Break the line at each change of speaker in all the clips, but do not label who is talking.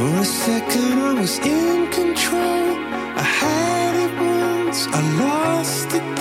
For a second I was in control. I had it once, I lost it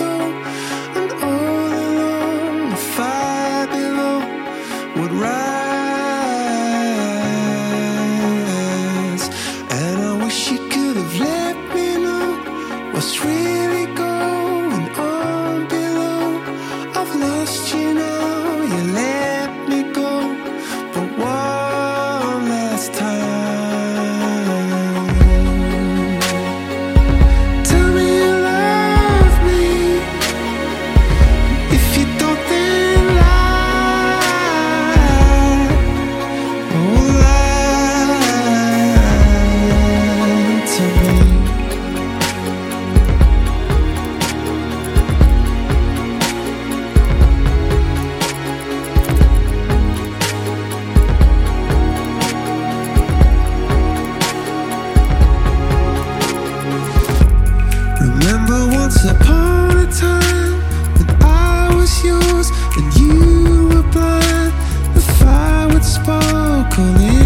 Once upon a time when I was yours and you were blind, the fire would sparkle in.